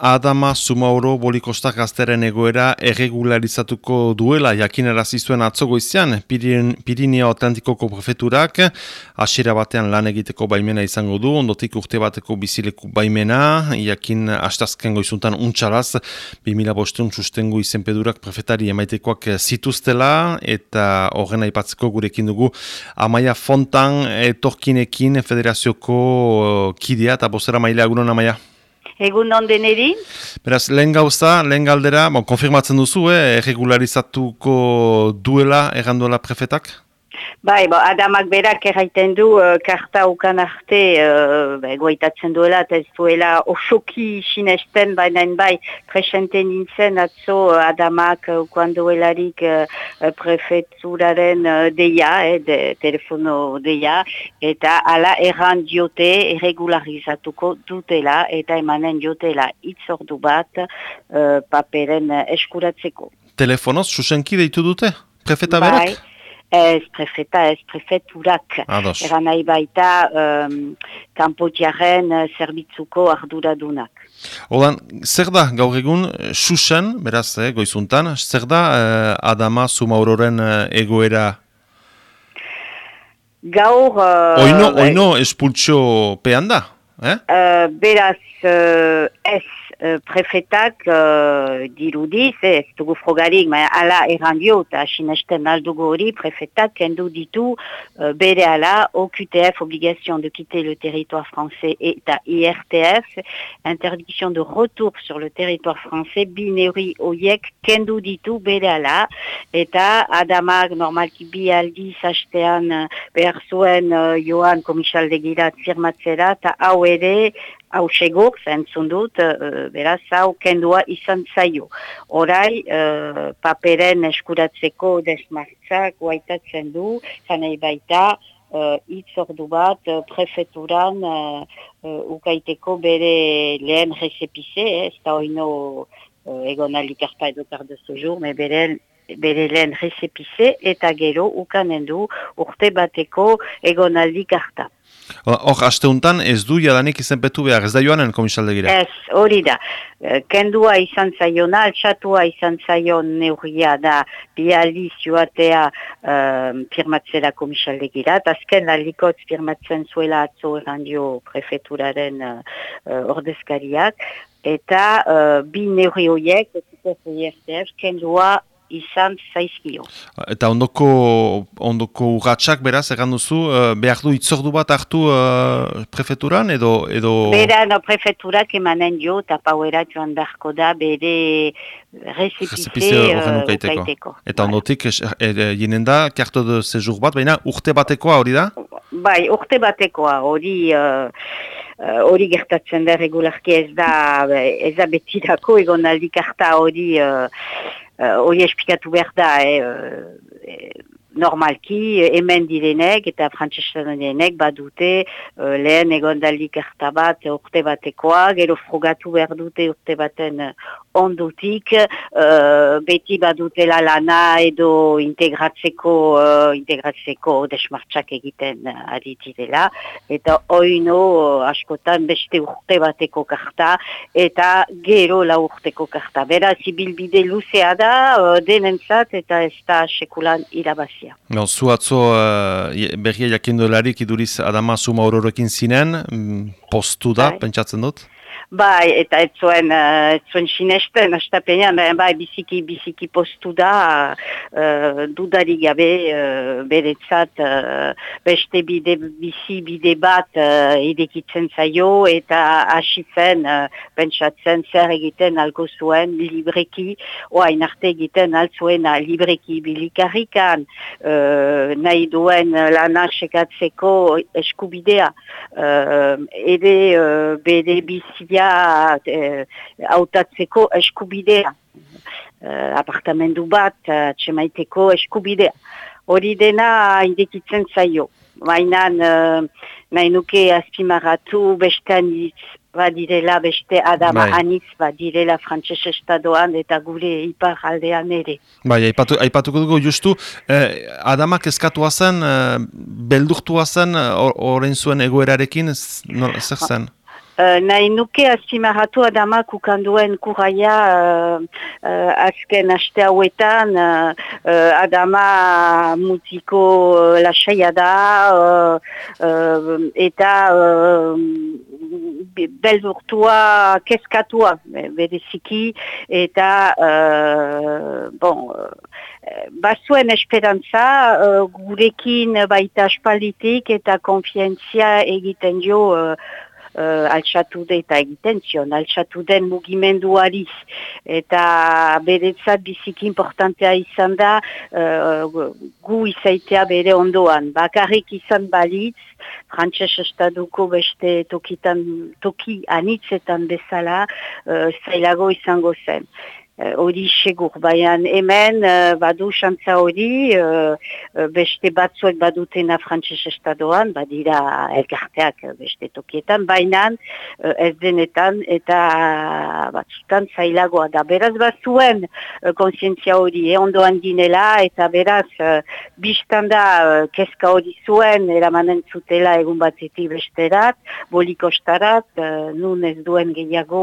Adama Sumauro bolikostak gazteren egoera erregularizatuko duela jakinarazi zuen atzogo izan Pirineo Atlantikoko prefeturak hasiera batean lan egiteko baimena izango du, ondotik urte bateko bizileku baimena, jakin astazken goizuntan untxaraz 2000 bosteun sustengu izenpedurak prefetari emaitekoak zituztela eta horren aipatzeko gurekin dugu Amaia Fontan etorkinekin federazioko kidea eta bozera maila agunon Amaia. Egun onden eri? Beraz, lehen gauza, lehen galdera, bon, konfirmatzen duzu, eh, erregularizatuko duela, erranduela prefetak? Bai, bo, adamak berak erraiten du, uh, karta ukan arte uh, goitatzen duela, eta ez duela osoki sinesten, baina bai, presente nintzen atzo uh, adamak ukan duelarik uh, prefetzuraren uh, deia, eh, de, telefono deia, eta ala erran diote erregularizatuko dutela, eta emanen diotela itzordu bat uh, paperen eskuratzeko. Telefonoz, susenki deitu dute? Prefeta berak? Ez prefeta, ez prefeturak. Eran nahi baita um, kanpotiaren uh, zerbitzuko arduradunak. Odan, zer da gaur egun susen, beraz, eh, goizuntan, zer da eh, Adama Zumauroren eh, egoera? Gaur... Uh, oino, oino espultxo pean da? Eh? Uh, beraz, uh, ez Eh, prefetak uh, dirudiz, ez dugu frogarik, ala errandio eta sinesten aldugu hori, prefetak kendu ditu uh, bere ala OQTF, obligation de quitter le territoire français eta IRTF, interdiction de retour sur le territoire français, bineri oiek kendu ditu bere ala, eta adamak normalki bi aldiz hastean behar zuen uh, joan komisaldegirat firmatzera, eta hau ere hau segur, zentzun dut, uh, beraz, hau kendua izan zaio. Horai, uh, paperen eskuratzeko desmartzak guaitatzen du, zanei baita, uh, itzordu bat, uh, prefeturan uh, ukaiteko bere lehen rezepize, ez da oino uh, egon alikarta edo tarde zujur, me bere bere lehen rezepize, eta gero ukanen du urte bateko egon alikarta. Hor, asteuntan ez du jadanik izenpetu behar, ez da joanen komisaldegira? Ez, hori da. Eh, kendua izan zaiona, altxatua izan zaion neurria da bializ joatea um, firmatzera komisaldegira. Azken alikot firmatzen zuela atzo erandio prefeturaren uh, ordezkariak. Eta uh, bi neurri horiek, kendua izan zaizkio. Eta ondoko, ondoko urratxak beraz, egan duzu, uh, behar du itzordu bat hartu uh, prefeturan edo... edo... Bera, no, prefeturak emanen jo, eta pauera joan beharko da, bere rezipize uh, ukaiteko. Eta ondotik, jinen da, karto de sejur bat, baina urte batekoa hori da? Bai, urte batekoa, hori... hori gertatzen da regularki ez da ez da betirako egon aldi karta hori hori uh, espikatu behar da, eh, uh, normalki hemen direnek eta frantzestan direnek badute uh, lehen egondalik bat urte batekoa, gero frogatu behar dute urte baten ondutik, uh, beti badute la lana edo integratzeko, uh, integratzeko desmartxak egiten uh, aditirela, eta oino askotan beste urte bateko karta, eta gero la urteko karta. Bera, zibilbide luzea da, uh, denentzat eta ez da sekulan irabaz. No, zu atzo uh, berria jakindu helarik iduriz Adama Zuma horrekin zinen, mm, postu da, bai. pentsatzen dut? Bai, eta ez zuen, uh, ez zuen sinesten, astapenean, bai, biziki, biziki postu da, uh, dudari gabe, uh, beretzat, uh, beste bide, bizi bide bat uh, edekitzen zaio, eta asitzen, uh, pentsatzen zer egiten alko zuen, libreki, oain arte egiten altzuena libreki bilikarrikan, uh, nahi duen lana sekatzeko eskubidea, uh, ede uh, bere bizia hautatzeko eh, eskubidea. Uh, apartamendu bat, uh, txemaiteko eskubidea. Hori dena indikitzen zaio. Mainan, uh, nahi nuke azpimarratu beste badirela, beste adama bai. anitz badirela frantses estadoan eta gure ipar aldean ere. Bai, aipatu, aipatuko dugu justu, eh, adamak eskatu zen, eh, beldurtua zen, horrein zuen egoerarekin, zer zen? Nahi nuke azimarratu adamak ukanduen kuraia azken aste hauetan adama mutiko lasaia da eta beldurtua, keskatua, bereziki, eta, uh, bon, uh, bazuen esperantza, uh, gurekin baita aspalditik eta konfientzia egiten jo uh, uh, altxatu eta egiten zion, altxatu den mugimenduari eta beretzat biziki importantea izan da uh, gu izaitea bere ondoan. Bakarrik izan balitz, frantses estaduko beste tokitan, toki anitzetan bezala uh, zailago izango zen. Hori segur, baian hemen uh, badu xantza hori, uh, beste batzuek badutena frantses estadoan, badira elkarteak beste tokietan, baina uh, ez denetan eta batzutan zailagoa da. Beraz bat zuen uh, konsientzia hori, eh, ondoan ginela eta beraz uh, biztanda uh, keska hori zuen, eramanen zutela egun batzetik besterat, bolikostarat, uh, nun ez duen gehiago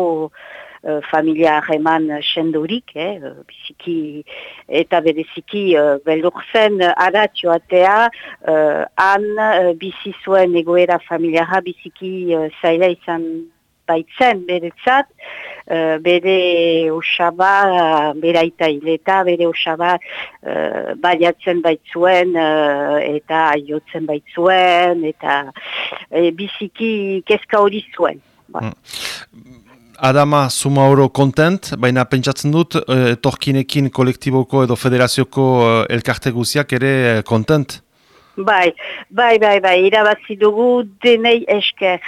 uh, familia harreman sendorik, eh, biziki eta bereziki uh, beldurzen aratxoatea, uh, han uh, bizi zuen egoera familiara biziki uh, zaila izan baitzen beretzat, uh, bere osaba, uh, bere hileta, bere osaba uh, baiatzen baitzuen uh, eta aiotzen baitzuen eta uh, biziki kezka hori zuen. Ba. Mm. Adama Sumauro kontent, baina pentsatzen dut, e, torkinekin kolektiboko edo federazioko e, elkarte guziak ere kontent? Bai, bai, bai, bai, irabazi dugu denei esker.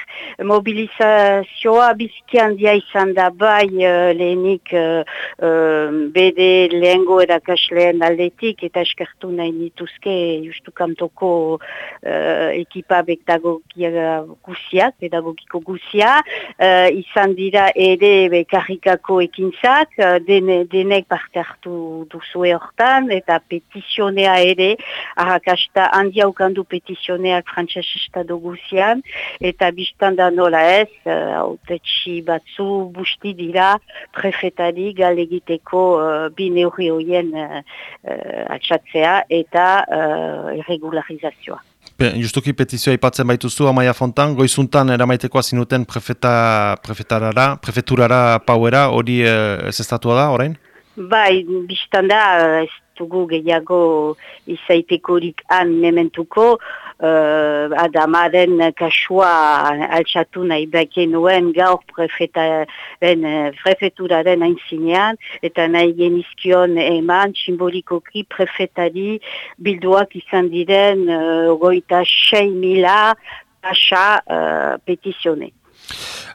Mobilizazioa biziki handia izan da, bai, uh, lehenik uh, uh, bede lehengo erakasleen aldetik eta eskertu nahi nituzke justu kantoko uh, ekipa bektagogia guziak, pedagogiko guzia. Uh, izan dira ere bekarrikako ekintzak, uh, dene, denek parte hartu duzue hortan eta petizionea ere, ahakasta handia jaukandu petizioneak frantses estado guzian, eta biztan da nola ez, hautetxi uh, batzu busti dira prefetari galegiteko uh, bine hori horien uh, uh, atxatzea eta uh, irregularizazioa. Justuki petizioa ipatzen baituzu, Amaia Fontan, goizuntan eramaiteko azinuten prefeta, prefetarara, prefeturara pauera, hori ez estatua da, orain? Bai, biztan da, ez dugu gehiago izaitekorik han mementuko, uh, adamaren kasua altxatu nahi beken nuen gaur prefetaren, prefeturaren aintzinean, eta nahi genizkion eman simbolikoki prefetari bilduak izan diren uh, goita 6 mila kasa uh, petizione.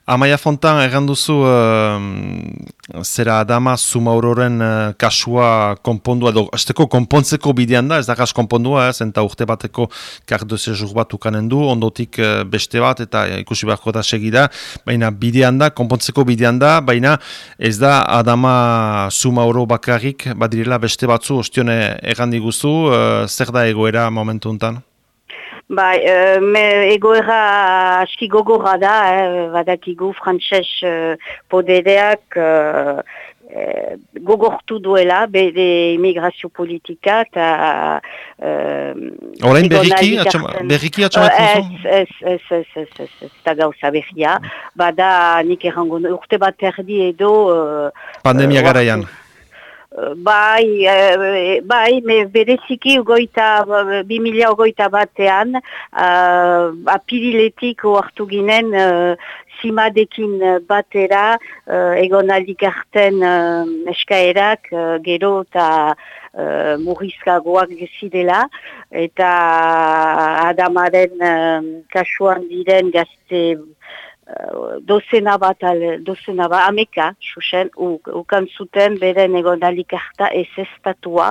Amaia Fontan, egan duzu, uh, zera Adama Zumauroren uh, kasua konpondua, edo, azteko konpontzeko bidean da, ez da kas konpondua, ez, enta urte bateko kardo zezur bat ukanen du, ondotik uh, beste bat, eta ikusi beharko da segida, baina bidean da, konpontzeko bidean da, baina ez da Adama Zumauro bakarrik, badirela beste batzu, ostione egan diguzu, uh, zer da egoera momentu untan? Bai, uh, egoera aski gogorra da, eh, badakigu frantses uh, podereak uh, uh, gogortu duela bere imigrazio politika eta... Horain berriki berriki atxamatzen zu? Ez, ez, ez, ez, ez, ez, da gauza berria. Bada nik errango urte bat erdi edo... Pandemia garaian. Bai, e, bai, me bereziki ugoita, bi mila ugoita batean, uh, apiriletik oartu ginen uh, zimadekin batera, uh, egon aldikarten uh, eskaerak, uh, gero eta uh, murrizkagoak gezidela, eta adamaren uh, kasuan diren gazte Uh, dozena bat, dozena bat, ameka, susen, ukan zuten beren egon alikarta ez estatua,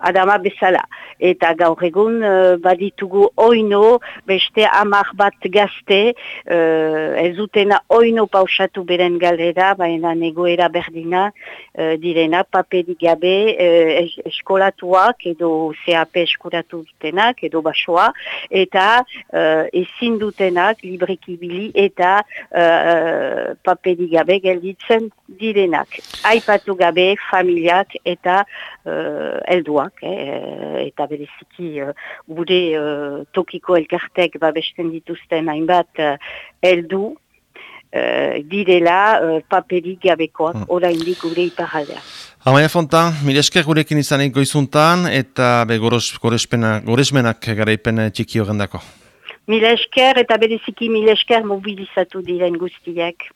adama bezala. Eta gaur egun uh, baditugu oino, beste amak bat gazte, uh, ez dutena oino pausatu beren galera, baina negoera berdina uh, direna, paperi gabe, uh, eskolatuak edo CAP eskolatu dutenak, edo basoa, eta uh, ezin dutenak, librikibili, eta uh, paperi gabe gelditzen direnak. Aipatu gabe familiak eta uh, elduak, eh, eta bereziki uh, gure uh, tokiko elkartek babesten dituzten hainbat uh, eldu, Uh, direla uh, paperik gabekoak hmm. oraindik gure iparaldea. Amaia Fontan, mire esker gurekin izanik goizuntan eta be goresmenak garaipen txiki horrendako. Mila esker eta bereziki mila esker mobilizatu diren guztiak.